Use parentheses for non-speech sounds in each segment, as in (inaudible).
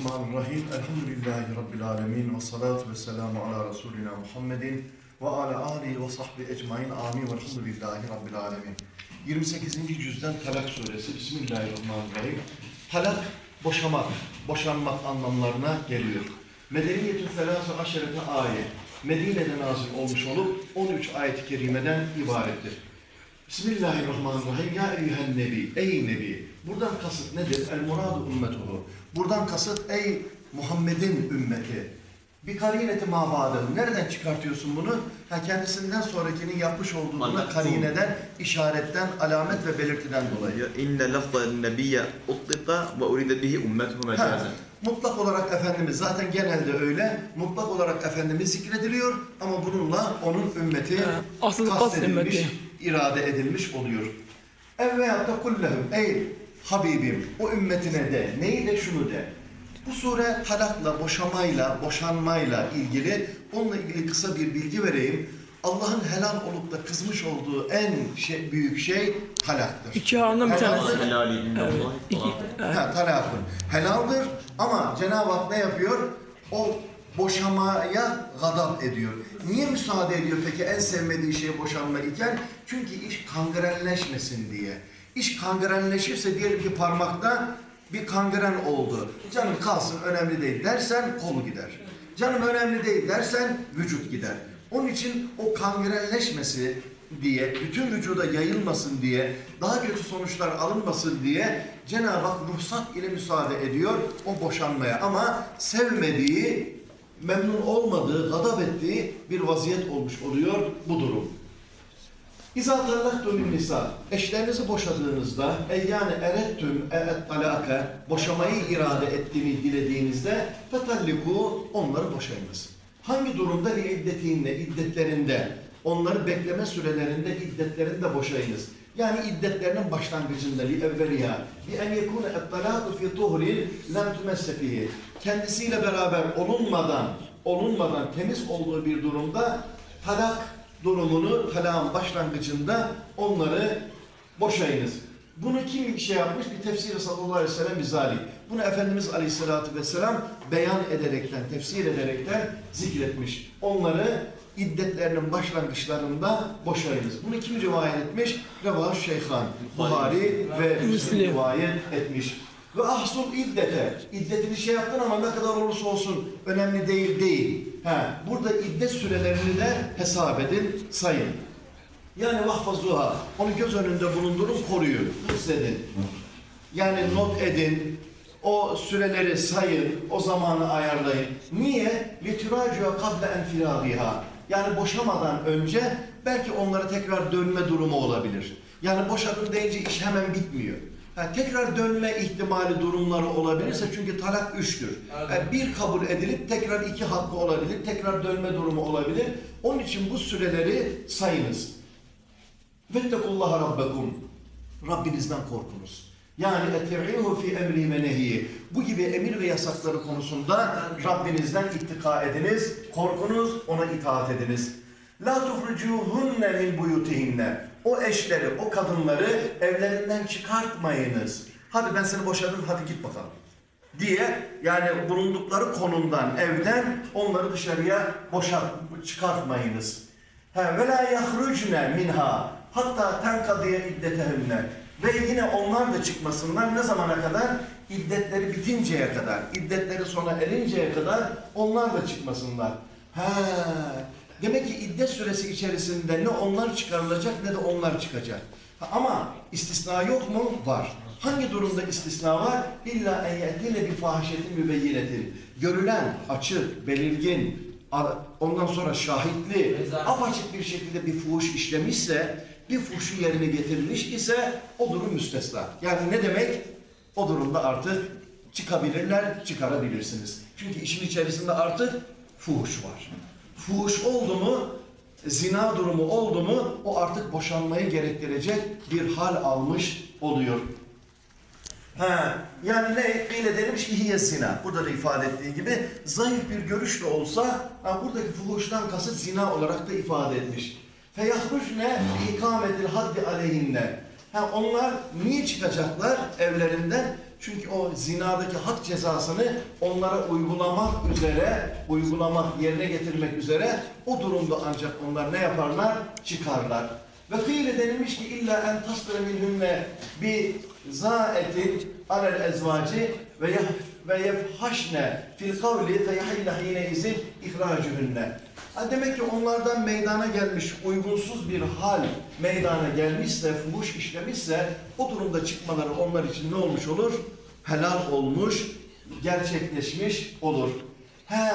Bismillahirrahmanirrahim. Elhamdülillahi Rabbil alemin. Ve salatu ve selamu ala Resulina Muhammedin ve ala alihi ve sahbihi ecmain. Amin. Velhamdülillahi Rabbil alemin. 28. cüzden Talak suresi. Bismillahirrahmanirrahim. Talak, boşamak, boşanmak anlamlarına geliyor. Medeniyetün felâfe aşerete ayet. Medine'de nazil olmuş olup 13 ayet-i kerimeden ibarettir. Bismillahirrahmanirrahim. Ya eyyühen nebi. Ey nebi. Buradan kasıt nedir? El muradu ümmetuhu. Buradan kasıt ey Muhammed'in ümmeti. Bir karineti mabadın. Nereden çıkartıyorsun bunu? Ha, kendisinden sonrakinin yapmış olduğu buna karineden, işaretten, alamet ve belirtiden dolayı. İnne lafza nebiyye uttika ve uride bihi ummetuhu mecazen. mutlak olarak Efendimiz zaten genelde öyle. Mutlak olarak Efendimiz zikrediliyor ama bununla onun ümmeti kastedilmiş, ümmeti. irade edilmiş oluyor. Ev veyahut da kullehum ey Habibim o ümmetine de neyi de şunu de. Bu sure talakla, boşamayla, boşanmayla ilgili onunla ilgili kısa bir bilgi vereyim. Allah'ın helal olup da kızmış olduğu en şey, büyük şey talaktır. İki haramdan bir tanesi. Helali Evet. İki. Ha, talakın. Helaldir ama Cenab-ı Hak ne yapıyor? O boşamaya gadap ediyor. Niye müsaade ediyor peki en sevmediği şey boşanma iken? Çünkü iş kangrenleşmesin diye. İş kangrenleşirse diyelim ki parmakta bir kangren oldu. Canım kalsın önemli değil dersen kolu gider. Canım önemli değil dersen vücut gider. Onun için o kangrenleşmesi diye, bütün vücuda yayılmasın diye, daha kötü sonuçlar alınmasın diye Cenab-ı Hak ruhsat ile müsaade ediyor o boşanmaya. Ama sevmediği, memnun olmadığı, gadap ettiği bir vaziyet olmuş oluyor bu durum. İzâ tallaktumün nisa. Eşlerinizi boşadığınızda ey yani erettüm e'et talaka boşamayı irade ettiğini dilediğinizde fetalliku onları boşayınız. Hangi durumda li iddetiğinde, iddetlerinde, onları bekleme sürelerinde, iddetlerinde boşayınız. Yani iddetlerinin başlangıcında li evveliha bi en yekune et talaqu fi tuhrin lem tumesse. Kendisiyle beraber olunmadan, olunmadan temiz olduğu bir durumda talak durumunu talağın başlangıcında onları boşayınız. Bunu kim şey yapmış? Bir tefsiri sallallahu aleyhi ve sellem mizali. Bunu Efendimiz aleyhissalatü vesselam beyan ederekten, tefsir ederekten zikretmiş. Onları iddetlerinin başlangıçlarında boşayınız. Bunu kim rivayet etmiş? Revah Şeyhan, Buhari ve Müslim. rivayet etmiş. Ve ahsul iddete. İddetini şey yaptın ama ne kadar olursa olsun önemli değil değil. Ha, burada iddet sürelerini de hesap edin, sayın. Yani vahfazuha. Onu göz önünde bulundurun, koruyun, hissedin. Yani not edin. O süreleri sayın, o zamanı ayarlayın. Niye? لِتُرَاجُوا قَبْلَ اَنْفِرَادِهَا Yani boşamadan önce belki onlara tekrar dönme durumu olabilir. Yani boşadım deyince iş hemen bitmiyor. Ha, tekrar dönme ihtimali durumları olabilirse çünkü talak üçtür. Ha, bir kabul edilip tekrar iki hakkı olabilir, tekrar dönme durumu olabilir. Onun için bu süreleri sayınız. Vettekullaha rabbekum. Rabbinizden korkunuz. Yani eti'ihu fi emri ve nehiyi. Bu gibi emir ve yasakları konusunda Rabbinizden ittika ediniz, korkunuz, ona itaat ediniz. La tuhrucuhunne min buyutihinne. O eşleri, o kadınları evlerinden çıkartmayınız. Hadi ben seni boşadım, hadi git bakalım. Diye yani bulundukları konumdan, evden onları dışarıya boşalt, çıkartmayınız. Ve la yahrucne minha hatta tenkadiye iddetehunne ve yine onlar da çıkmasınlar ne zamana kadar? İddetleri bitinceye kadar, iddetleri sona erinceye kadar onlar da çıkmasınlar. Ha, demek ki iddet süresi içerisinde ne onlar çıkarılacak ne de onlar çıkacak. Ama istisna yok mu? Var. Hangi durumda istisna var? İlla en ye'tine bir fahişetin mübeyyinetin. Görülen, açık, belirgin, Ondan sonra şahitli, apaçık bir şekilde bir fuhuş işlemişse, bir fuhuşu yerine getirilmiş ise o durum müstesna. Yani ne demek? O durumda artık çıkabilirler, çıkarabilirsiniz. Çünkü işin içerisinde artık fuhuş var. Fuhuş oldu mu, zina durumu oldu mu o artık boşanmayı gerektirecek bir hal almış oluyor. Ha, yani ne? Kıyle denilmiş ki hiye zina. Burada da ifade ettiği gibi zayıf bir görüş de olsa ha, buradaki fuhuştan kasıt zina olarak da ifade etmiş. Feyahrucne ikametil haddi aleyhinne. Ha, onlar niye çıkacaklar evlerinden? Çünkü o zinadaki had cezasını onlara uygulamak üzere, uygulamak, yerine getirmek üzere o durumda ancak onlar ne yaparlar? Çıkarlar. Ve kıyle denilmiş ki illa en tasdire minhünne bi zaetin alel ezvaci ve yef ve yefhaşne fil kavli fe yahille hine izin ihracühünne. Ha demek ki onlardan meydana gelmiş uygunsuz bir hal meydana gelmişse, fuhuş işlemişse o durumda çıkmaları onlar için ne olmuş olur? Helal olmuş, gerçekleşmiş olur. He,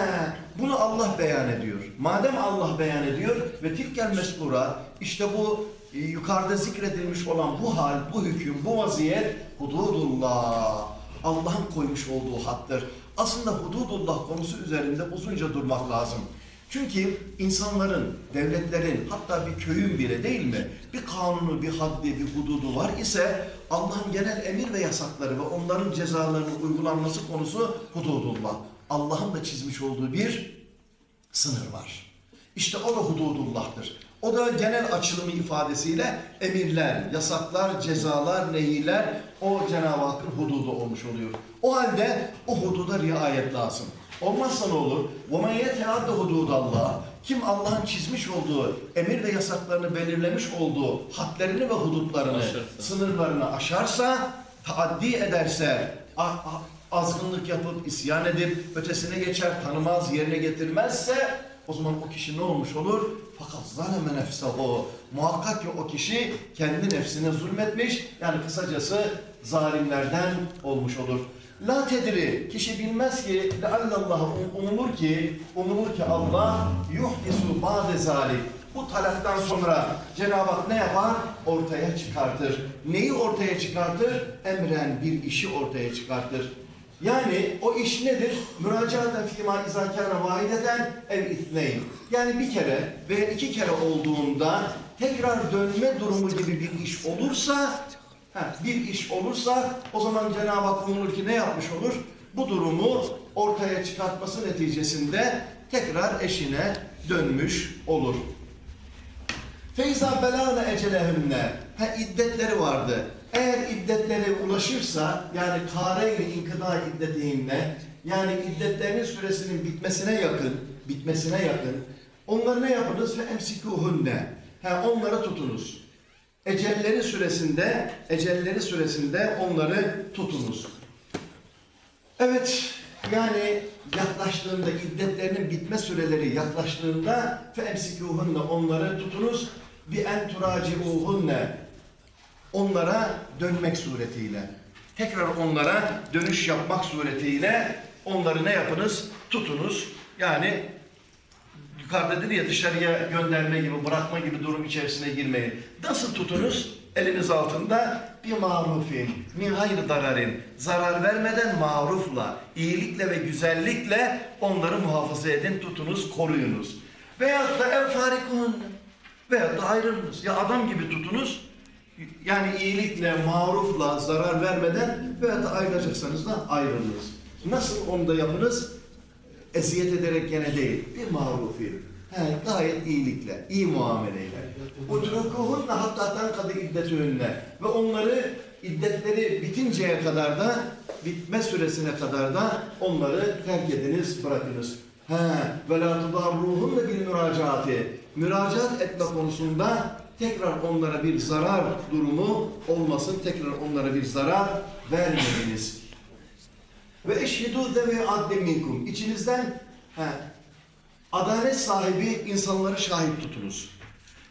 bunu Allah beyan ediyor. Madem Allah beyan ediyor ve tilkel meskura işte bu e, yukarıda zikredilmiş olan bu hal, bu hüküm, bu vaziyet hududullah. Allah'ın koymuş olduğu hattır. Aslında hududullah konusu üzerinde uzunca durmak lazım. Çünkü insanların, devletlerin, hatta bir köyün bile değil mi? Bir kanunu, bir haddi, bir hududu var ise Allah'ın genel emir ve yasakları ve onların cezalarının uygulanması konusu hududullah. Allah'ın da çizmiş olduğu bir sınır var. İşte o da hududullah'tır. O da genel açılımı ifadesiyle emirler, yasaklar, cezalar, nehiler o Cenab-ı Hakk'ın hududu olmuş oluyor. O halde o hududa riayet lazım. Olmazsa ne olur? وَمَنْ يَتَعَدَّ hudud Allah Kim Allah'ın çizmiş olduğu, emir ve yasaklarını belirlemiş olduğu hadlerini ve hudutlarını, Aşarsa. sınırlarını aşarsa, taaddi ederse, a- a- azgınlık yapıp, isyan edip, ötesine geçer, tanımaz, yerine getirmezse, o zaman o kişi ne olmuş olur? Fakat zaleme nefsehu. Muhakkak ki o kişi kendi nefsine zulmetmiş, yani kısacası zalimlerden olmuş olur. La tedri, kişi bilmez ki, leallallah umulur ki, umulur ki Allah yuhdisu ba'de zalik. Bu talaktan sonra Cenab-ı Hak ne yapar? Ortaya çıkartır. Neyi ortaya çıkartır? Emren bir işi ortaya çıkartır. Yani o iş nedir? Müracaaten fîmâ izâkâne vahideten ev ithneyn. Yani bir kere veya iki kere olduğunda tekrar dönme durumu gibi bir iş olursa Ha, bir iş olursa o zaman Cenab-ı Hak umulur ki ne yapmış olur? Bu durumu ortaya çıkartması neticesinde tekrar eşine dönmüş olur. Feyza belâne ecelehünne. Ha iddetleri vardı. Eğer iddetleri ulaşırsa yani kâre-i inkıda iddetihinne yani iddetlerinin süresinin bitmesine yakın, bitmesine yakın onları ne yapınız? Ve emsikuhunne. Ha onları tutunuz ecelleri süresinde ecelleri süresinde onları tutunuz. Evet yani yaklaştığında iddetlerinin bitme süreleri yaklaştığında femsikuhunla onları tutunuz bi en turaciuhunne onlara dönmek suretiyle tekrar onlara dönüş yapmak suretiyle onları ne yapınız? Tutunuz. Yani yukarıda dedi ya dışarıya gönderme gibi, bırakma gibi durum içerisine girmeyin. Nasıl tutunuz? Eliniz altında bir marufin, min hayr dararin. Zarar vermeden marufla, iyilikle ve güzellikle onları muhafaza edin, tutunuz, koruyunuz. Veyahut da ev farikun. Veyahut da ayrılınız. Ya adam gibi tutunuz. Yani iyilikle, marufla, zarar vermeden veyahut da ayrılacaksanız da ayrılınız. Nasıl onu da yapınız? Eziyet ederek gene değil. Bir marufi. He, gayet iyilikle, iyi muameleyle. Utrukuhunne hatta tenkadı iddetühünne. Ve onları iddetleri bitinceye kadar da bitme süresine kadar da onları terk ediniz, bırakınız. He, ve la tudarruhunne bil müracaati. Müracaat etme konusunda tekrar onlara bir zarar durumu olmasın, tekrar onlara bir zarar vermeyiniz. Ve eşhedû zevi adli minkum. İçinizden he, adalet sahibi insanları şahit tutunuz.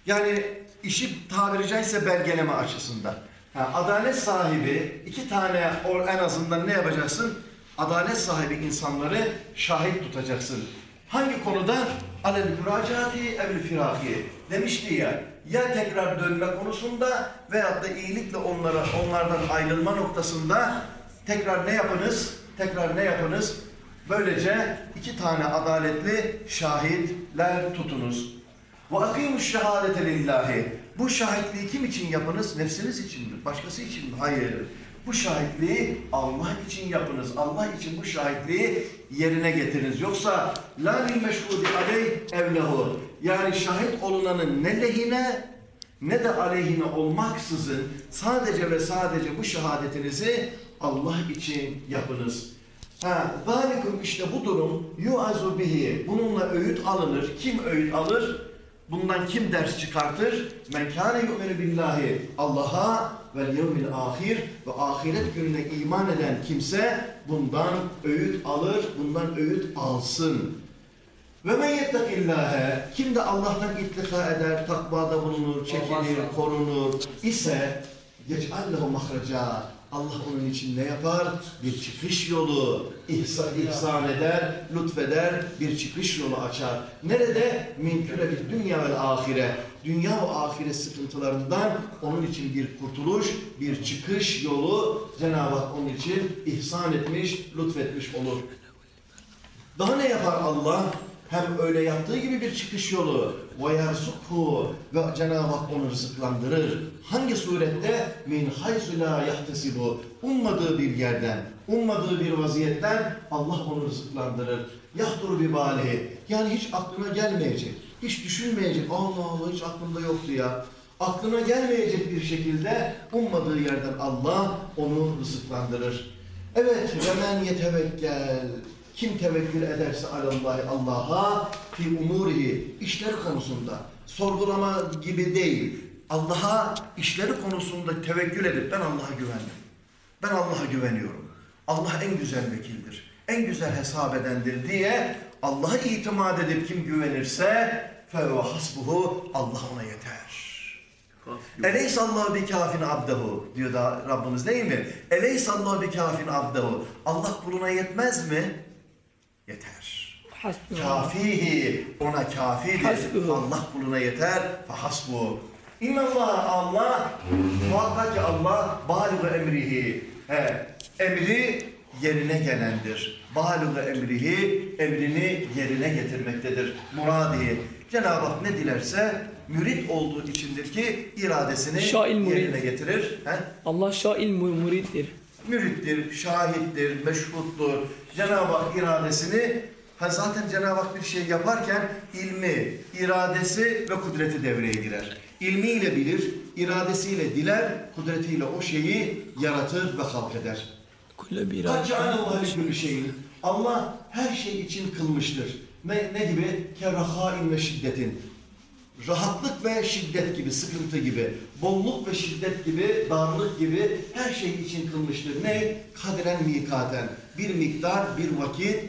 Yani işi tabiri caizse belgeleme açısından. Ha, adalet sahibi iki tane en azından ne yapacaksın? Adalet sahibi insanları şahit tutacaksın. Hangi konuda? Alel müracaati evl firaki. Demişti ya, ya tekrar dönme konusunda veyahut da iyilikle onlara, onlardan ayrılma noktasında tekrar ne yapınız? Tekrar ne yapınız? Böylece iki tane adaletli şahitler tutunuz. Akimuş şehadete lillahi. Bu şahitliği kim için yapınız? Nefsiniz için mi? Başkası için mi? Hayır. Bu şahitliği Allah için yapınız. Allah için bu şahitliği yerine getiriniz. Yoksa lil meşhudi aleyh evlehu. Yani şahit olunanın ne lehine ne de aleyhine olmaksızın sadece ve sadece bu şehadetinizi Allah için yapınız. Ha, zalikum işte bu durum yuazu bihi. Bununla öğüt alınır. Kim öğüt alır? Bundan kim ders çıkartır? Men kâne yu'minu billahi. Allah'a ve yevmil ahir ve ahiret gününe iman eden kimse bundan öğüt alır, bundan öğüt alsın. Ve men yettekillâhe kim de Allah'tan ittika eder, takvada bulunur, çekilir, korunur ise yec'allehu mahreca. Allah onun için ne yapar? Bir çıkış yolu ihsan, ihsan eder, lütfeder, bir çıkış yolu açar. Nerede? Min bir dünya ve ahire. Dünya ve ahiret sıkıntılarından onun için bir kurtuluş, bir çıkış yolu Cenab-ı Hak onun için ihsan etmiş, lütfetmiş olur. Daha ne yapar Allah? Hem öyle yaptığı gibi bir çıkış yolu ve yersukhu ve Cenab-ı Hak onu rızıklandırır. Hangi surette? Min haysu la yahtesibu. Ummadığı bir yerden, ummadığı bir vaziyetten Allah onu rızıklandırır. Yahtur bibalihi. Yani hiç aklına gelmeyecek. Hiç düşünmeyecek. Allah Allah hiç aklımda yoktu ya. Aklına gelmeyecek bir şekilde ummadığı yerden Allah onu rızıklandırır. Evet, ve men yetevekkel kim tevekkül ederse alallahi Allah'a fi umurihi işleri konusunda sorgulama gibi değil. Allah'a işleri konusunda tevekkül edip ben Allah'a güvendim. Ben Allah'a güveniyorum. Allah en güzel vekildir. En güzel hesap edendir diye Allah'a itimat edip kim güvenirse fevve hasbuhu Allah ona yeter. Eleysa Allah bi kafin abdehu diyor da Rabbimiz değil mi? Eleysa Allah bi kafin abdehu. Allah kuluna yetmez mi? Yeter. Kafihi ona kafidir. Hasbuhu. Allah kuluna yeter. Fahasbu. İnnallah Allah muhakkak ki Allah baligu emrihi. He, emri yerine gelendir. Baligu emrihi emrini yerine getirmektedir. Muradi. Cenab-ı Hak ne dilerse mürit olduğu içindir ki iradesini Şail murid. yerine getirir. He? Allah şail mu- muriddir. Mürittir, şahittir, meşhuttur. Cenab-ı Hak iradesini, ha zaten Cenab-ı Hak bir şey yaparken ilmi, iradesi ve kudreti devreye girer. İlmiyle bilir, iradesiyle diler, kudretiyle o şeyi yaratır ve halk eder. Kulle bir Kaç bir şeyin. Allah her şey için kılmıştır. Ne, ne gibi? Kerrahain ve şiddetin. Rahatlık ve şiddet gibi, sıkıntı gibi, bolluk ve şiddet gibi, darlık gibi her şey için kılmıştır. Ne? Kaderen mikaten. Bir miktar, bir vakit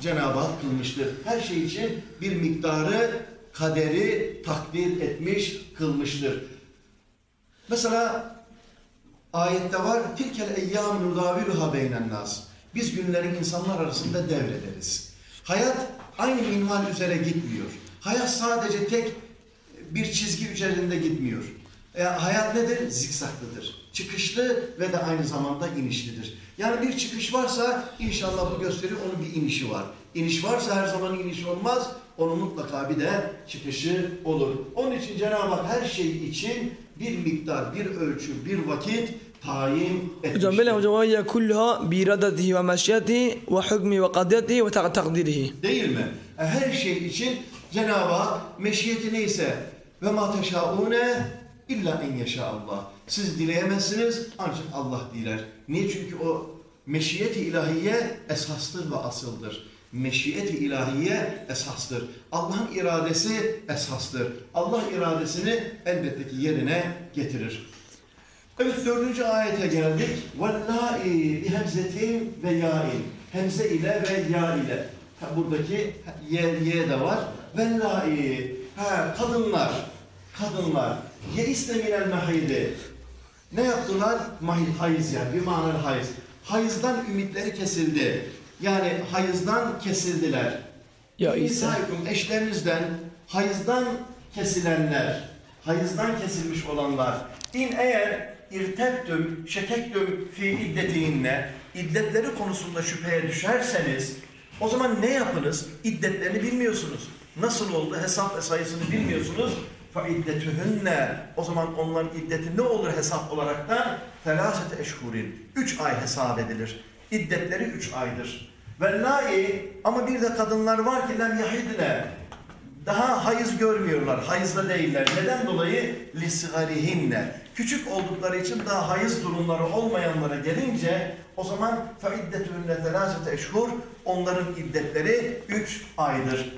Cenab-ı Hak kılmıştır. Her şey için bir miktarı, kaderi takdir etmiş, kılmıştır. Mesela ayette var tilkel eyyam nudaviluha beynen nas. Biz günlerin insanlar arasında devrederiz. Hayat aynı minval üzere gitmiyor. Hayat sadece tek bir çizgi üzerinde gitmiyor. E, hayat nedir? Zikzaklıdır. Çıkışlı ve de aynı zamanda inişlidir. Yani bir çıkış varsa inşallah bu gösterir onun bir inişi var. İniş varsa her zaman iniş olmaz. Onun mutlaka bir de çıkışı olur. Onun için Cenab-ı Hak her şey için bir miktar, bir ölçü, bir vakit tayin etmiştir. Hocam böyle hocam ve hükmü ve kadiyetihi ve tak- takdirihi. Değil mi? E, Her şey için Cenab-ı Hak meşiyeti neyse ve ma teşaune illa en yaşa Allah. Siz dileyemezsiniz ancak Allah diler. Niye? Çünkü o meşiyeti ilahiye esastır ve asıldır. Meşiyeti ilahiye esastır. Allah'ın iradesi esastır. Allah iradesini elbette ki yerine getirir. Evet dördüncü ayete geldik. Bihemzetin ve yâin. Hemze ile ve ya ile. Ha, buradaki ye, ye de var. Vellâi. Ha, kadınlar. Kadınlar. Ye isteminen mehidi. Ne yaptılar? Mahil, hayız yani. Bir manalı hayız. Hayızdan ümitleri kesildi. Yani hayızdan kesildiler. Ya İsa. Eşlerinizden hayızdan kesilenler, hayızdan kesilmiş olanlar. İn eğer irtettüm, şekektüm fi iddetihinne, iddetleri konusunda şüpheye düşerseniz, o zaman ne yapınız? İddetlerini bilmiyorsunuz. Nasıl oldu? Hesap sayısını bilmiyorsunuz. İddetühünne. O zaman onların iddeti ne olur hesap olaraktan? Felaset eşhurin. Üç ay hesap edilir. İddetleri üç aydır. Ve lai ama bir de kadınlar var ki lem yahidne Daha hayız görmüyorlar. Hayızda değiller. Neden dolayı? Lisigarihinne. Küçük oldukları için daha hayız durumları olmayanlara gelince o zaman feiddetühünne telâsete eşhur onların iddetleri 3 aydır.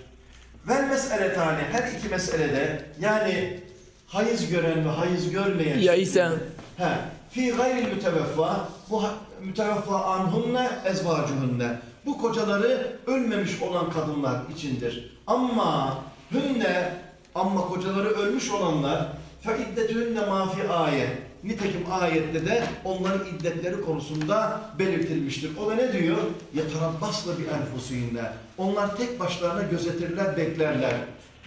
Vel meseletani her iki meselede yani hayız gören ve hayız görmeyen Ya ise He. Fi gayril müteveffa bu müteveffa anhunne ezvacuhunne. Bu kocaları ölmemiş olan kadınlar içindir. Ama hünne ama kocaları ölmüş olanlar fe iddetühünne mafi ayet. Nitekim ayette de onların iddetleri konusunda belirtilmiştir. O da ne diyor? Bir enfusuyinle. Onlar tek başlarına gözetirler, beklerler.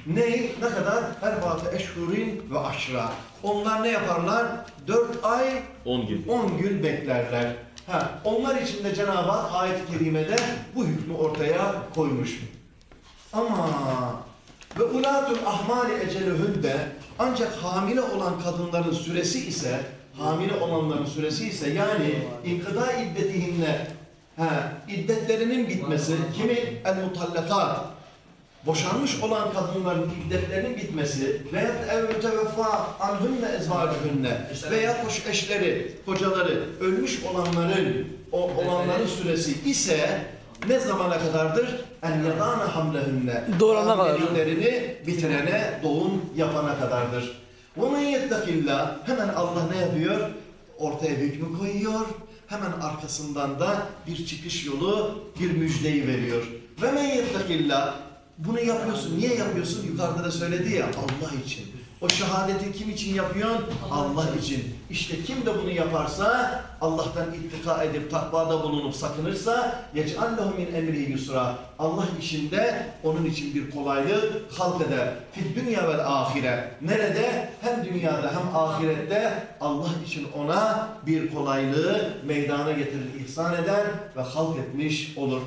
Ne? Ne kadar? Erbatı eşhurin ve aşra. Onlar ne yaparlar? Dört ay 10 gün. 10 gün beklerler. Ha, onlar için de Cenab-ı Hak ayet-i kerimede bu hükmü ortaya koymuş. Ama ve ulatul ahmali ecelühünde ancak hamile olan kadınların süresi ise hamile olanların süresi ise yani inkıda iddetihinne ha, iddetlerinin bitmesi kimin? El mutallakat boşanmış olan kadınların iddetlerinin bitmesi veya ev müteveffa anhünne ezvacuhünne veya koş eşleri, kocaları ölmüş olanların o olanların süresi ise ne zamana kadardır? En yadana hamlehünne. Kadar. Hamileliklerini bitirene, doğum yapana kadardır. Ve men yettekillah hemen Allah ne yapıyor? Ortaya hükmü koyuyor. Hemen arkasından da bir çıkış yolu, bir müjdeyi veriyor. Ve men yettekillah bunu yapıyorsun. Niye yapıyorsun? Yukarıda da söyledi ya Allah için. O şehadeti kim için yapıyorsun? Allah için. İşte kim de bunu yaparsa Allah'tan ittika edip takvada bulunup sakınırsa yec'allehu min emrihi yusra. Allah işinde onun için bir kolaylık halk eder. Fid dünya vel ahire. Nerede? Hem dünyada hem ahirette Allah için ona bir kolaylığı meydana getirir, ihsan eder ve halk etmiş olur.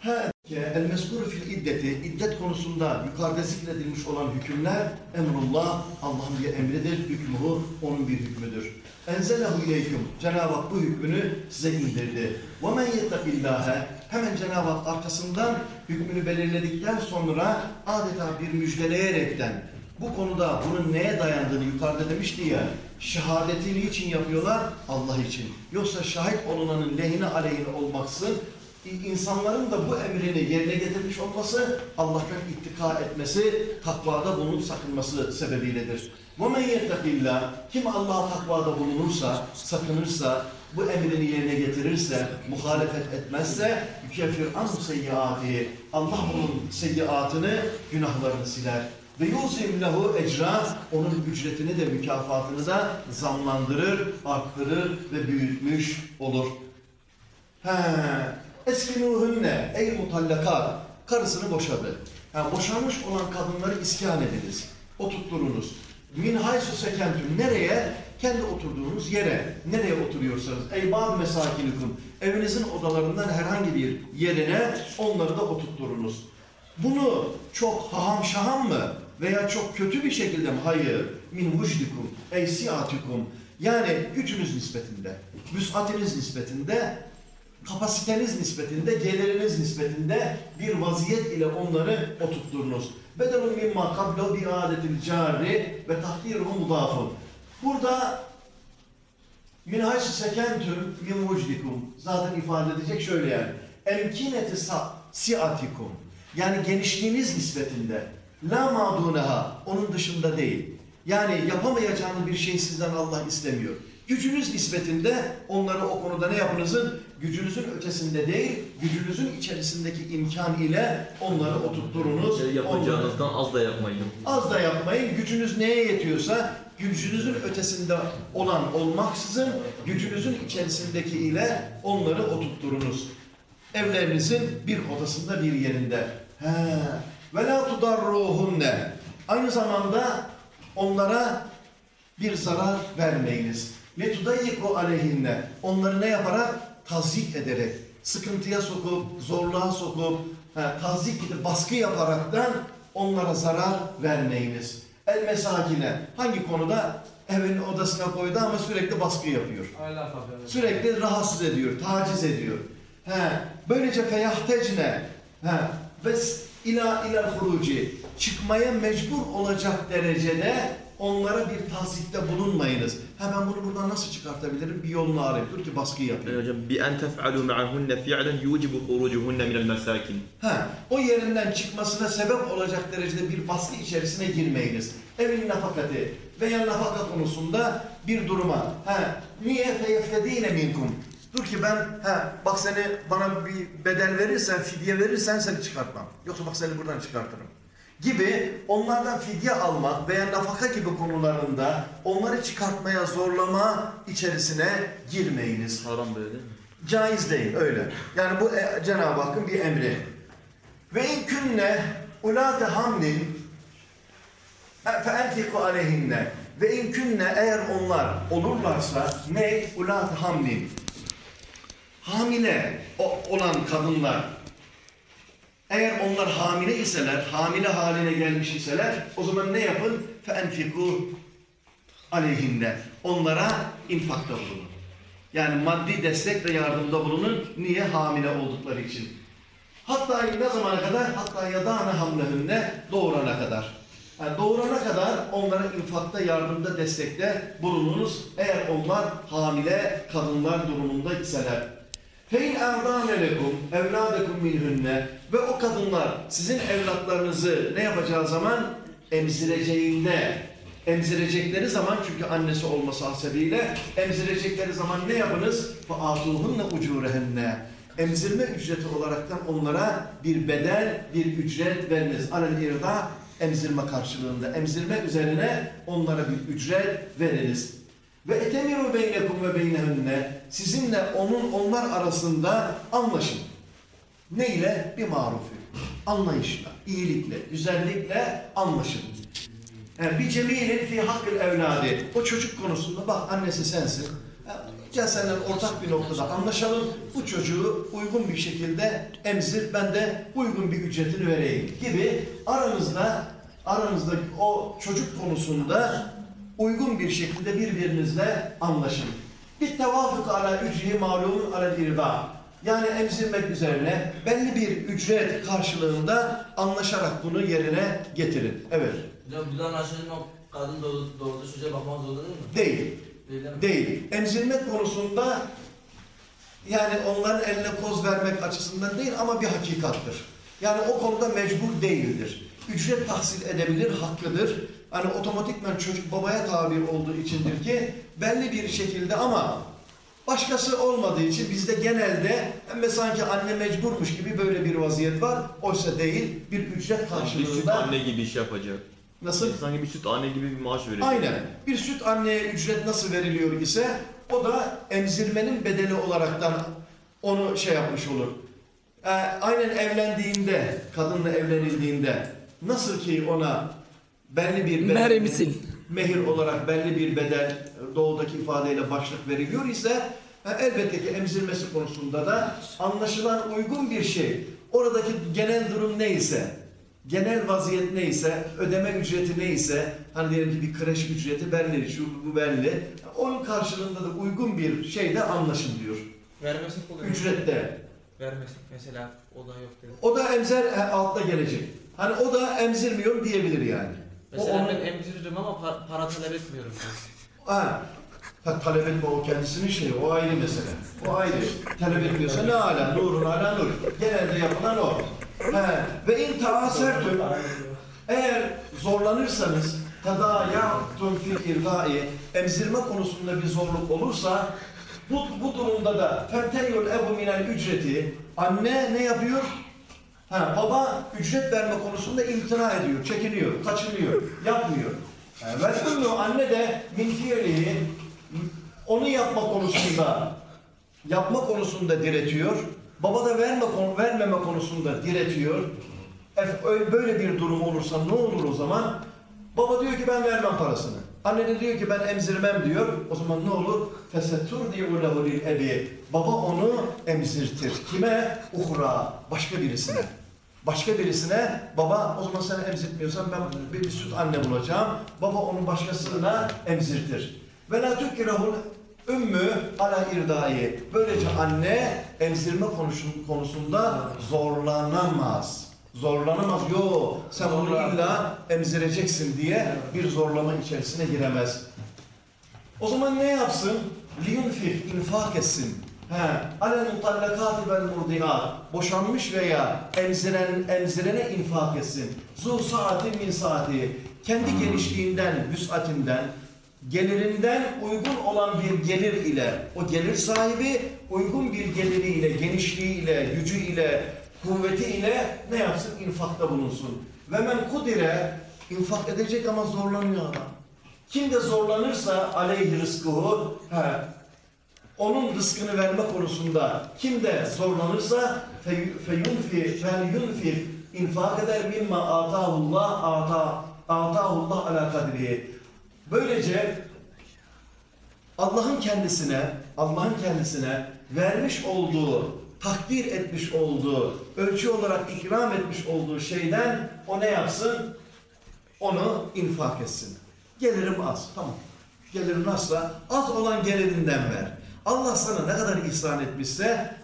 Ha, El meskuru fil iddeti, iddet konusunda yukarıda zikredilmiş olan hükümler emrullah, Allah'ın bir emridir, hükmü onun bir hükmüdür. Enzelehu ileyküm, Cenab-ı Hak bu hükmünü size indirdi. Ve men yettakillâhe, hemen Cenab-ı Hak arkasından hükmünü belirledikten sonra adeta bir müjdeleyerekten bu konuda bunun neye dayandığını yukarıda demişti ya, şehadetini için yapıyorlar? Allah için. Yoksa şahit olunanın lehine aleyhine olmaksın, insanların da bu emrini yerine getirmiş olması, Allah'tan ittika etmesi, takvada bulunup sakınması sebebiyledir. وَمَنْ يَتَّقِ اللّٰهِ Kim Allah'a takvada bulunursa, sakınırsa, bu emrini yerine getirirse, muhalefet etmezse, yükeffir anhu seyyiati. Allah onun seyyiatını, günahlarını siler. Ve yuzim lehu ecra, onun ücretini de mükafatını da zamlandırır, arttırır ve büyütmüş olur. He, eskinuhunne ey mutallakat karısını boşadı. Ha, boşanmış olan kadınları iskan ediniz. Oturtturunuz. Min haysu sekentüm nereye? Kendi oturduğunuz yere. Nereye oturuyorsanız. Ey bab mesakinikum. Evinizin odalarından herhangi bir yerine onları da oturtturunuz. Bunu çok haham şaham mı? Veya çok kötü bir şekilde mi? Hayır. Min vujdikum. Ey siatikum. Yani gücünüz nispetinde, müsatiniz nispetinde kapasiteniz nispetinde, geliriniz nispetinde bir vaziyet ile onları oturtturunuz. Bedelun mimma kablo bi adetil cari ve tahdiruhu mudafun. Burada min haysu sekentüm min vucdikum zaten ifade edecek şöyle yani. Emkineti siatikum yani genişliğiniz nispetinde la maduneha onun dışında değil. Yani yapamayacağınız bir şey sizden Allah istemiyor. Gücünüz nispetinde onları o konuda ne yapınızın? Gücünüzün ötesinde değil, gücünüzün içerisindeki imkan ile onları oturtturunuz. Şey Onları- yapacağınızdan az da yapmayın. Az da yapmayın. Gücünüz neye yetiyorsa gücünüzün ötesinde olan olmaksızın gücünüzün içerisindeki ile onları oturtturunuz. Evlerinizin bir odasında bir yerinde. He. Ve la tudarruhunne. Aynı zamanda onlara bir zarar vermeyiniz. Ve tudayyiku aleyhinne. Onları ne yaparak? Tazyik ederek, sıkıntıya sokup, zorluğa sokup, ha, tazyik edip baskı yaparaktan onlara zarar vermeyiniz. El mesakine. Hangi konuda? Evin odasına koydu ama sürekli baskı yapıyor. Sürekli rahatsız ediyor, taciz ediyor. He, böylece feyahtecne. He, ve ila ilal huruci çıkmaya mecbur olacak derecede onlara bir tahsipte bulunmayınız. Ha ben bunu buradan nasıl çıkartabilirim? Bir yolunu arayıp dur ki baskı yapayım. Hocam bi en tef'alu ma'hunne fi'len yucibu hurucuhunne minel mesakin. Ha o yerinden çıkmasına sebep olacak derecede bir baskı içerisine girmeyiniz. Evin nafakati veya nafaka konusunda bir duruma. Ha niye feyefledine minkum? Dur ki ben ha bak seni bana bir bedel verirsen, fidye verirsen seni çıkartmam. Yoksa bak seni buradan çıkartırım. Gibi onlardan fidye almak veya nafaka gibi konularında onları çıkartmaya zorlama içerisine girmeyiniz. Haram böyle değil mi? Caiz değil öyle. Yani bu e, Cenab-ı Hakk'ın bir emri. Ve in künne ulâte hamlin fe enfiku aleyhinne ve in künne eğer onlar olurlarsa ne ulâte hamlin hamile olan kadınlar eğer onlar hamile iseler, hamile haline gelmiş iseler o zaman ne yapın? Enfiku aleyhinne. Onlara infakta bulunun. Yani maddi destek ve yardımda bulunun. Niye? Hamile oldukları için. Hatta ne zamana kadar? Hatta yadağına hamlehünne doğurana kadar. Yani doğurana kadar onlara infakta, yardımda, destekte bulununuz. Eğer onlar hamile kadınlar durumunda iseler. Fein erdâne lekum evlâdekum minhünne ve o kadınlar sizin evlatlarınızı ne yapacağı zaman emzireceğinde emzirecekleri zaman çünkü annesi olması hasebiyle emzirecekleri zaman ne yapınız? فَاَعْتُوهُنَّ اُجُورَهِنَّ Emzirme ücreti olaraktan onlara bir bedel, bir ücret veriniz. Alel irda emzirme karşılığında. Emzirme üzerine onlara bir ücret veriniz. Ve etemiru beynekum ve beynehunne sizinle onun onlar arasında anlaşın. Ne ile? Bir marufi. Anlayışla, iyilikle, güzellikle anlaşın. Yani bir cemilin fi hakkül evladı. O çocuk konusunda bak annesi sensin. Gel senden ortak bir noktada anlaşalım. Bu çocuğu uygun bir şekilde emzir. Ben de uygun bir ücretini vereyim gibi aranızda aranızda o çocuk konusunda uygun bir şekilde birbirinizle anlaşın. Bir tevafuk ala ücri malumun ala irda. Yani emzirmek üzerine belli bir ücret karşılığında anlaşarak bunu yerine getirin. Evet. Hocam buradan o kadın doğduğu çocuğa bakmak zorunda değil mi? Değil. Değil mi? Değil. Emzirmek konusunda yani onların eline koz vermek açısından değil ama bir hakikattır. Yani o konuda mecbur değildir. Ücret tahsil edebilir, hakkıdır. Hani otomatikman çocuk babaya tabi olduğu içindir ki belli bir şekilde ama başkası olmadığı için bizde genelde hem sanki anne mecburmuş gibi böyle bir vaziyet var. Oysa değil bir ücret Bir süt karşılığında anne gibi iş yapacak. nasıl? Sanki bir süt anne gibi bir maaş verecek. Aynen. Bir süt anneye ücret nasıl veriliyor ise o da emzirmenin bedeli olaraktan onu şey yapmış olur. Ee, aynen evlendiğinde, kadınla evlenildiğinde nasıl ki ona belli bir bedel, mehir olarak belli bir bedel doğudaki ifadeyle başlık veriliyor ise e, elbette ki emzirmesi konusunda da anlaşılan uygun bir şey. Oradaki genel durum neyse, genel vaziyet neyse, ödeme ücreti neyse, hani diyelim ki bir kreş ücreti belli, şu bu belli. Onun karşılığında da uygun bir şeyde anlaşın diyor. Vermesek oluyor. Ücrette. Vermesek mesela o da yok dedi. O da emzer e, altta gelecek. Hani o da emzirmiyor diyebilir yani. O Mesela onun- ben emziririm ama para, para talep etmiyorum. (laughs) Ha, ha, talep etme o kendisinin şeyi, o ayrı mesele. O ayrı. Talep etmiyorsa ne ala, nurun ala nur. Genelde yapılan o. He, ve in taasertüm, eğer zorlanırsanız, tedâyâtun fil irgâi, emzirme konusunda bir zorluk olursa, bu, bu durumda da femteniyul ebu minel ücreti, anne ne yapıyor? Ha, baba ücret verme konusunda imtina ediyor, çekiniyor, kaçınıyor, yapmıyor. Ve ümmü anne de min onu yapma konusunda yapma konusunda diretiyor. Baba da verme vermeme konusunda diretiyor. Böyle bir durum olursa ne olur o zaman? Baba diyor ki ben vermem parasını. Anne de diyor ki ben emzirmem diyor. O zaman ne olur? Fesetur di'ulehu lil ebi. Baba onu emzirtir. Kime? Uhra. Başka birisine. Başka birisine baba o zaman sen emzirtmiyorsan ben bir, bir süt anne bulacağım. Baba onun başkasına emzirtir. Ve la tukrahul ümmü ala irdai. Böylece anne emzirme konusun- konusunda zorlanamaz. Zorlanamaz. Yo sen Zorla. illa emzireceksin diye bir zorlama içerisine giremez. O zaman ne yapsın? Liyunfih, infak etsin. He, alel mutallakati vel murdihat. Boşanmış veya emziren, emzirene infak etsin. Zu saatin min saati. Kendi genişliğinden, vüsatinden, gelirinden uygun olan bir gelir ile, o gelir sahibi uygun bir geliriyle, genişliğiyle, gücüyle, kuvvetiyle ne yapsın? İnfakta bulunsun. Ve men kudire infak edecek ama zorlanıyor adam. Kim de zorlanırsa aleyhi rızkıhu, he, onun rızkını verme konusunda kim de zorlanırsa feyunfi feyunfi infak eder mimma atahullah ata atahullah ala kadrihi. Böylece Allah'ın kendisine Allah'ın kendisine vermiş olduğu takdir etmiş olduğu, ölçü olarak ikram etmiş olduğu şeyden o ne yapsın? Onu infak etsin. Gelirim az. Tamam. Gelirin azsa az olan gelirinden ver. Allah sana ne kadar ihsan etmişse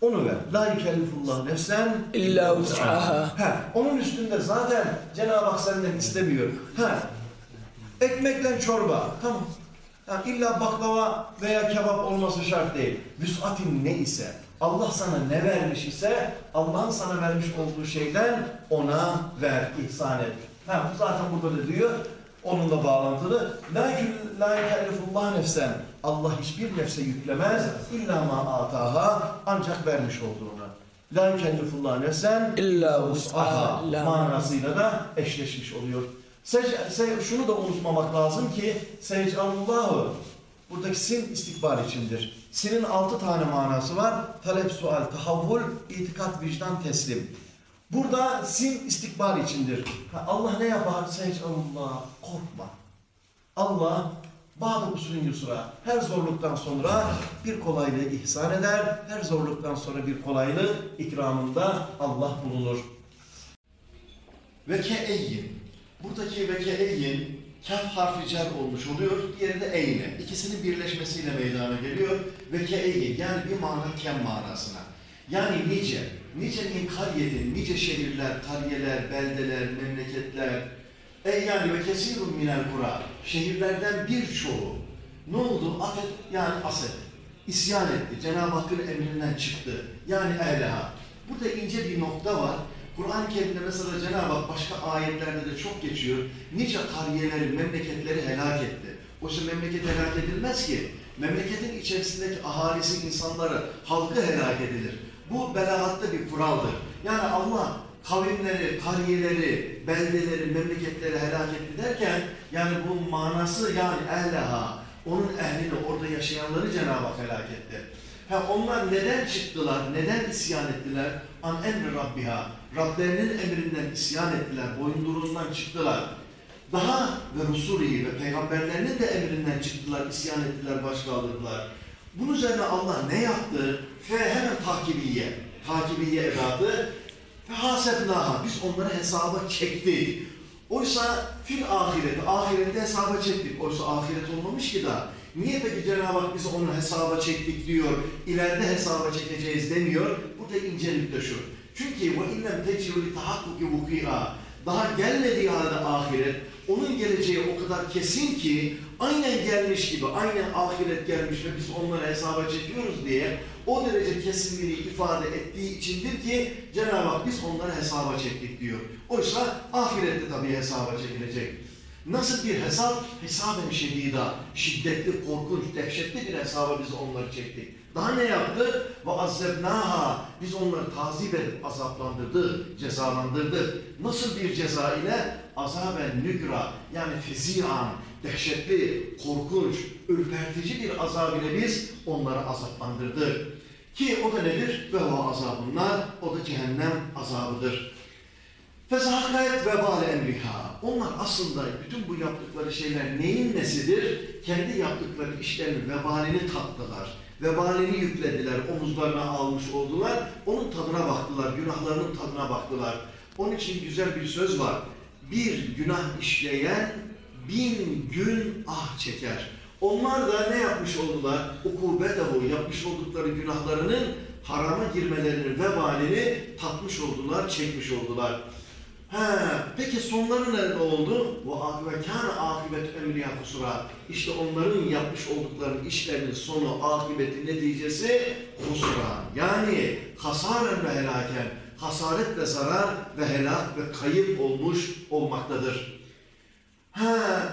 onu ver. La yükellifullah nefsen İlla vus'aha. Ha, onun üstünde zaten Cenab-ı Hak senden istemiyor. Ha, ekmekle çorba. Tamam. Ha, illa baklava veya kebap olması şart değil. Vüs'atin ne ise, Allah sana ne vermiş ise, Allah'ın sana vermiş olduğu şeyden ona ver, ihsan et. Ha, bu zaten burada da diyor, onunla bağlantılı. La yükellifullah nefsen. Allah hiçbir nefse yüklemez. İlla ma ataha. Ancak vermiş olduğunu. La yükellifullah nefsen. İlla vus'aha manasıyla da eşleşmiş oluyor. Sec- se- şunu da unutmamak lazım ki secallahu buradaki sin istikbal içindir. Sinin altı tane manası var. Talep, sual, tahavvul, itikat, vicdan, teslim. Burada sin istikbal içindir. Allah ne yapar? Secallah. Korkma. Allah Bazı usulün yusra. Her zorluktan sonra bir kolaylığı ihsan eder. Her zorluktan sonra bir kolaylığı ikramında Allah bulunur. Ve keeyyin. Buradaki ve keeyyin kaf harfi cer olmuş oluyor. Diğeri de eyne. İkisinin birleşmesiyle meydana geliyor. Ve keeyyin yani bir mana kem manasına. Yani nice, nice min kariyetin, nice şehirler, kariyeler, beldeler, memleketler, Ey yani ve kesirun minel kura. Şehirlerden birçoğu ne oldu? Atet yani aset. İsyan etti. Cenab-ı Hakk'ın emrinden çıktı. Yani ehleha. Burada ince bir nokta var. Kur'an-ı Kerim'de mesela Cenab-ı Hak başka ayetlerde de çok geçiyor. Nice kariyeleri, memleketleri helak etti. Oysa memleket helak edilmez ki. Memleketin içerisindeki ahalisi, insanları, halkı helak edilir. Bu belagatta bir kuraldır. Yani Allah kavimleri, kariyeleri, beldeleri, memleketleri helak etti derken yani bu manası yani ehleha, onun ehlini, orada yaşayanları Cenab-ı Hak helak etti. Ha, onlar neden çıktılar, neden isyan ettiler? An emri Rabbiha, Rablerinin emrinden isyan ettiler, boyundurundan çıktılar. Daha ve Resulü ve peygamberlerinin de emrinden çıktılar, isyan ettiler, baş kaldırdılar. Bunun üzerine Allah ne yaptı? Fe hemen takibiye, takibiye edatı ve hasebnaha biz onları hesaba çektik. Oysa fil ahireti, ahirette hesaba çektik. Oysa ahiret olmamış ki daha. Niye peki Cenab-ı Hak bizi onu hesaba çektik diyor, ileride hesaba çekeceğiz demiyor. Burada incelik de şu. Çünkü illem tecrübeli tahakkuki vukia. Daha gelmediği halde ahiret, onun geleceği o kadar kesin ki aynen gelmiş gibi, aynen ahiret gelmiş ve biz onları hesaba çekiyoruz diye o derece kesinliği ifade ettiği içindir ki Cenab-ı Hak biz onları hesaba çektik diyor. Oysa ahirette tabii hesaba çekilecek. Nasıl bir hesap? Hesaben şedida, şiddetli, korkunç, dehşetli bir hesaba biz onları çektik. Daha ne yaptı? Ve azzebnaha. Biz onları tazip edip azaplandırdı, cezalandırdı. Nasıl bir ceza ile? Azaben nükra yani fizian, dehşetli, korkunç, ürpertici bir azab ile biz onları azaplandırdık. Ki o da nedir? Ve o azabınlar, o da cehennem azabıdır. Fezahakayet vebal emriha. Onlar aslında bütün bu yaptıkları şeyler neyin nesidir? Kendi yaptıkları işlerin vebalini tattılar. Vebalini yüklediler, omuzlarına almış oldular. Onun tadına baktılar, günahlarının tadına baktılar. Onun için güzel bir söz var. Bir günah işleyen bin gün ah çeker. Onlar da ne yapmış oldular? Ukubete bu yapmış oldukları günahlarının harama girmelerinin vebalini tatmış oldular, çekmiş oldular. He, peki sonları ne oldu? Bu akıbe kâne akıbet emriya kusura. İşte onların yapmış oldukları işlerinin sonu, akıbeti, neticesi kusura. Yani hasaren ve helaken, hasaret ve zarar ve helak ve kayıp olmuş olmaktadır. Ha,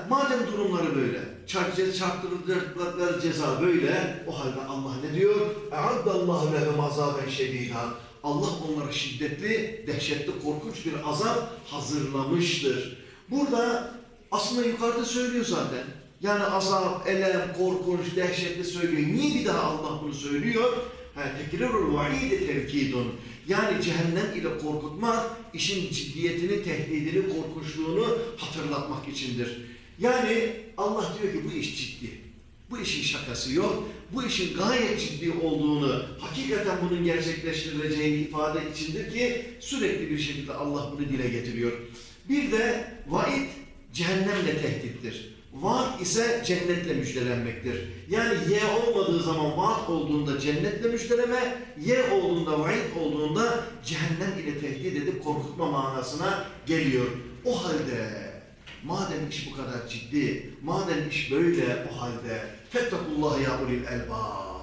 madem durumları böyle, çarpıcı çarptırılacakları ceza böyle. O halde Allah ne diyor? Eaddallahu lehum azaben şedida. Allah onlara şiddetli, dehşetli, korkunç bir azap hazırlamıştır. Burada aslında yukarıda söylüyor zaten. Yani azap, elem, korkunç, dehşetli söylüyor. Niye bir daha Allah bunu söylüyor? Tekrar-ül vaide tevkidun. Yani cehennem ile korkutmak, işin ciddiyetini, tehdidini, korkunçluğunu hatırlatmak içindir. Yani Allah diyor ki bu iş ciddi. Bu işin şakası yok. Bu işin gayet ciddi olduğunu, hakikaten bunun gerçekleştirileceğini ifade içindir ki sürekli bir şekilde Allah bunu dile getiriyor. Bir de vaid cehennemle tehdittir. Vaat ise cennetle müjdelenmektir. Yani ye olmadığı zaman vaat olduğunda cennetle müjdeleme, ye olduğunda vaid olduğunda cehennem ile tehdit edip korkutma manasına geliyor. O halde madem iş bu kadar ciddi, madem iş böyle o halde fettakullah ya ulil elbab.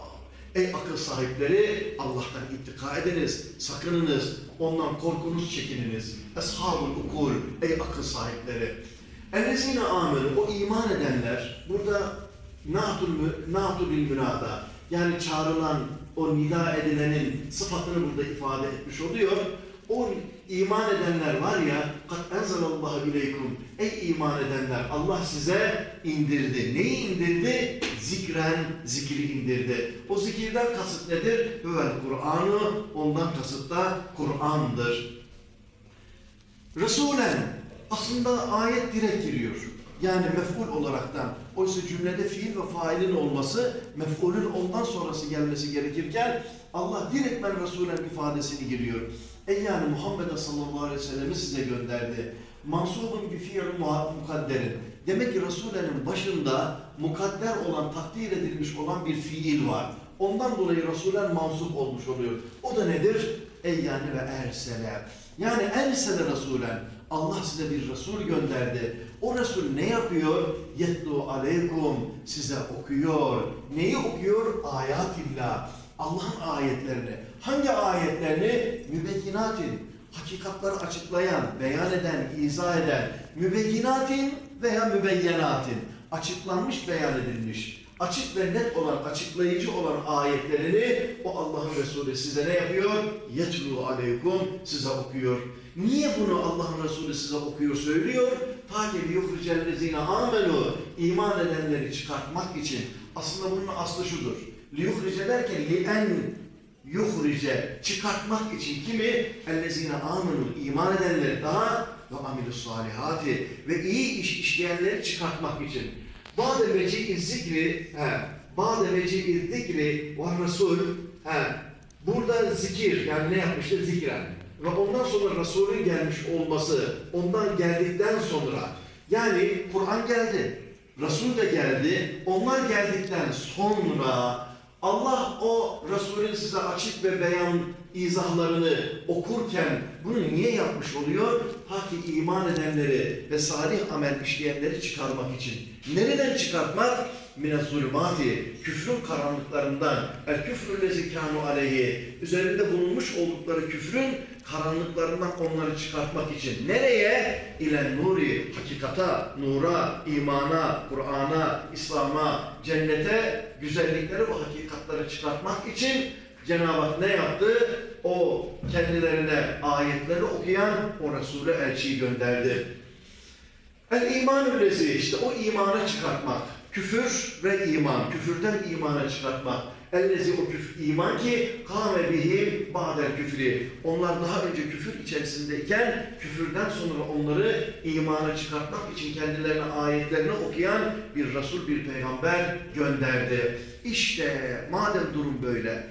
Ey akıl sahipleri Allah'tan ittika ediniz, sakınınız, ondan korkunuz çekininiz. Eshabul ukul, ey akıl sahipleri. Ellezine amenu, o iman edenler, burada na'tul bil münada, yani çağrılan, o nida edilenin sıfatını burada ifade etmiş oluyor. O iman edenler var ya, enzelallahu ileykum, ey iman edenler, Allah size indirdi. Neyi indirdi? Zikren, zikri indirdi. O zikirden kasıt nedir? Hüvel Kur'an'ı, ondan kasıt da Kur'an'dır. Resulen aslında ayet direkt giriyor. Yani mef'ul olaraktan. Oysa cümlede fiil ve failin olması, mef'ulün ondan sonrası gelmesi gerekirken Allah direktmen Resulen ifadesini giriyor. Ey yani Muhammed sallallahu aleyhi ve sellem'i size gönderdi. Mansubun bir fiil mukadderin. Demek ki Resulen'in başında mukadder olan, takdir edilmiş olan bir fiil var. Ondan dolayı Resulen mansup olmuş oluyor. O da nedir? Ey yani ve ersele. Yani ersele Resulen. Allah size bir Resul gönderdi. O Resul ne yapıyor? Yetlu aleykum. Size okuyor. Neyi okuyor? Ayatillah. Allah'ın ayetlerini. Hangi ayetlerini? Mübeyyinatin. Hakikatları açıklayan, beyan eden, izah eden. Mübeyyinatin veya mübeyyenatin. Açıklanmış, beyan edilmiş. Açık ve net olan, açıklayıcı olan ayetlerini o Allah'ın Resulü size ne yapıyor? Yetlu aleykum, size okuyor. Niye bunu Allah'ın Resulü size okuyor, söylüyor? Ta ki liyuhricellezine amenu, iman edenleri çıkartmak için. Aslında bunun aslı şudur. Liyuhrice derken li'en yuhrice, çıkartmak için kimi? Ellezine amenu, iman edenleri daha ve amilus salihati ve iyi iş işleyenleri çıkartmak için. Ba'de veci'i zikri, he, ba'de veci'i zikri ve Resul, he, burada zikir, yani ne yapmıştır? Zikren. Ve ondan sonra Resul'ün gelmiş olması, ondan geldikten sonra, yani Kur'an geldi, Resul de geldi, onlar geldikten sonra Allah o Resul'ün size açık ve beyan izahlarını okurken bunu niye yapmış oluyor? Ta ki iman edenleri ve salih amel işleyenleri çıkarmak için. Nereden çıkartmak? Mine zulmati, küfrün karanlıklarından, el küfrü lezi kânu aleyhi, üzerinde bulunmuş oldukları küfrün karanlıklarından onları çıkartmak için. Nereye? İlen nuri, hakikata, nura, imana, Kur'an'a, İslam'a, cennete, güzellikleri ve hakikatları çıkartmak için Cenab-ı Hak ne yaptı? O kendilerine ayetleri okuyan o Resul'e elçiyi gönderdi. El iman lezi işte o imana çıkartmak. Küfür ve iman. Küfürden imana çıkartmak. Ellezi o küfür iman ki kâme bihim ba'del küfri. Onlar daha önce küfür içerisindeyken küfürden sonra onları imana çıkartmak için kendilerine ayetlerini okuyan bir Resul, bir peygamber gönderdi. İşte madem durum böyle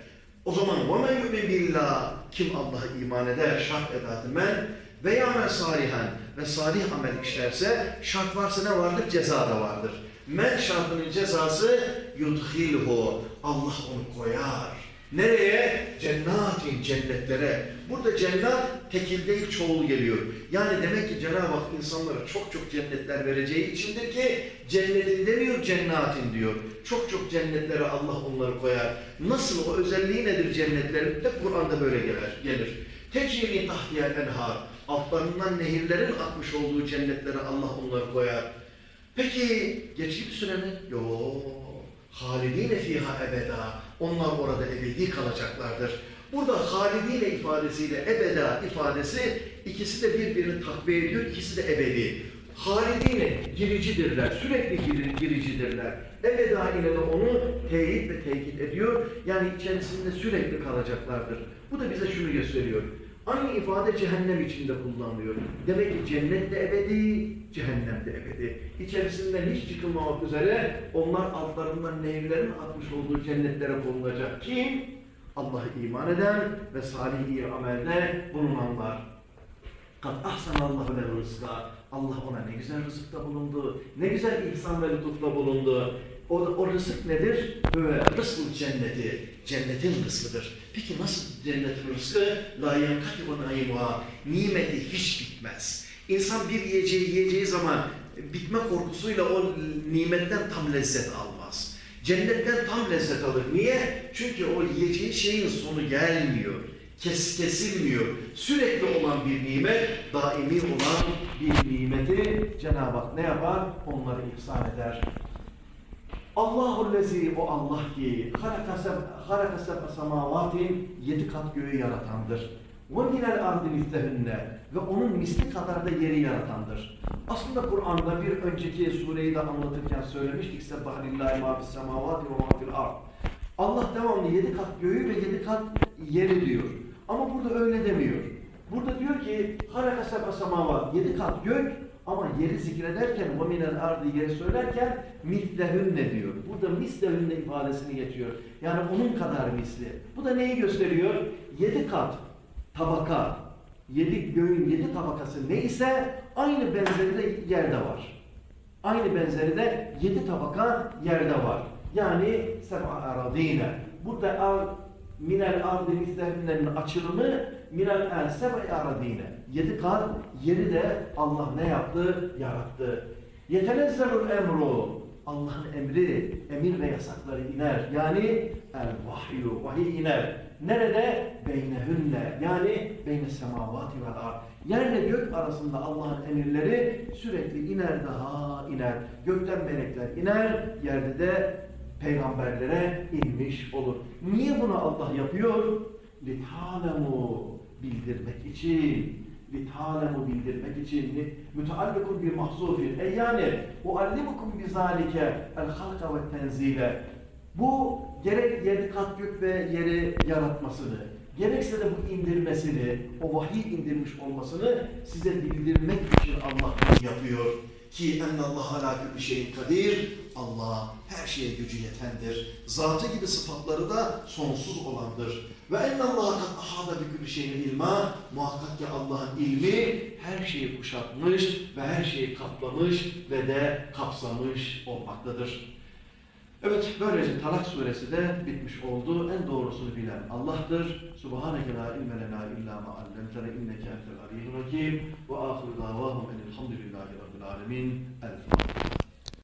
o zaman وَمَنْ يُؤْمِنْ بِاللّٰهِ Kim Allah'a iman eder, şart edatı men ve yâmen salihen ve salih amel işlerse şart varsa ne vardır? Ceza da vardır. Men şartının cezası yudhilhu. Allah onu koyar. Nereye? Cennatin, cennetlere. Burada cennet tekil değil çoğul geliyor. Yani demek ki Cenab-ı Hak insanlara çok çok cennetler vereceği içindir ki cennetin demiyor cennatin diyor. Çok çok cennetlere Allah onları koyar. Nasıl o özelliği nedir cennetlerin? De Kur'an'da böyle gelir. gelir. Tecrübi tahtiyel enhar. Altlarından nehirlerin akmış olduğu cennetlere Allah onları koyar. Peki geçici bir süre mi? Yok. Halidine fiha ebeda. Onlar orada ebedi kalacaklardır. Burada halidine ifadesiyle ebeda ifadesi ikisi de birbirini takviye ediyor, ikisi de ebedi. Halidine giricidirler, sürekli gir- giricidirler. Ebeda ile de onu teyit ve tekit ediyor. Yani içerisinde sürekli kalacaklardır. Bu da bize şunu gösteriyor. Aynı ifade cehennem içinde kullanılıyor. Demek ki cennet de ebedi, cehennem de ebedi. İçerisinden hiç çıkılmamak üzere onlar altlarından nehirlerin atmış olduğu cennetlere konulacak. Kim? Allah'a iman eden ve salih amelde bulunanlar. Kat ahsanallahu lehu rızka. Allah ona ne güzel rızıkta bulundu. Ne güzel ihsan ve lütufta bulundu. O, o rızık nedir? Böyle rızkul cenneti. Cennetin rızkıdır. Peki nasıl cennetin rızkı? La yankatibu naimuha. Nimeti hiç bitmez. İnsan bir yiyeceği yiyeceği zaman bitme korkusuyla o nimetten tam lezzet almaz. Cennetten tam lezzet alır. Niye? Çünkü o yiyeceği şeyin sonu gelmiyor kes kesilmiyor. Sürekli olan bir nimet, daimi olan bir nimeti Cenab-ı Hak ne yapar? Onları ihsan eder. Allahu lezi o Allah ki halaka seb'a yedi kat göğü yaratandır. Ve minel ardı mislehünne ve onun misli kadar da yeri yaratandır. Aslında Kur'an'da bir önceki sureyi de anlatırken söylemiştik. Sebbahlillahi ma fis semavati ve ma ard. Allah devamlı yedi kat göğü ve yedi kat yeri diyor. Ama burada öyle demiyor. Burada diyor ki haraka seb'a yedi kat gök ama yeri zikrederken ve minel ardı yeri söylerken mislehünne diyor. Burada mislehünne ifadesini geçiyor. Yani onun kadar misli. Bu da neyi gösteriyor? Yedi kat tabaka, yedi göğün yedi tabakası neyse aynı benzeri de yerde var. Aynı benzeri de yedi tabaka yerde var. Yani seb'a aradine. Burada minel ardı mislehünnenin açılımı minel el seb'a aradine Yedi kat yeri de Allah ne yaptı? Yarattı. Yetenezzelul emru. Allah'ın emri, emir ve yasakları iner. Yani el vahyu, vahiy iner. Nerede? Beynehünne. Yani beyne semavati vel ard. Yerle gök arasında Allah'ın emirleri sürekli iner daha iner. Gökten melekler iner, yerde de peygamberlere inmiş olur. Niye bunu Allah yapıyor? لِتَعْلَمُوا bildirmek için. لِتَعْلَمُوا bildirmek için. Müteallikun bir mahzufin. E yani uallimukum bizalike el halka ve tenzile. Bu gerek yedi kat gök ve yeri yaratmasını, gerekse de bu indirmesini, o vahiy indirmiş olmasını size bildirmek için Allah bunu yapıyor. Ki ennallah ala kulli şeyin kadir. Allah her şeye gücü yetendir. Zatı gibi sıfatları da sonsuz olandır. Ve ennallah kad ahada bi kulli şeyin ilma. Muhakkak ki Allah'ın ilmi her şeyi kuşatmış ve her şeyi kaplamış ve de kapsamış olmaktadır. Evet, böylece Talak suresi de bitmiş oldu. En doğrusunu bilen Allah'tır. Subhaneke la ilme lena illa ma allamtena inneke entel aliyyul hakim. Ve ahiru davahum enelhamdülillahi rabbil alemin. El Fatiha.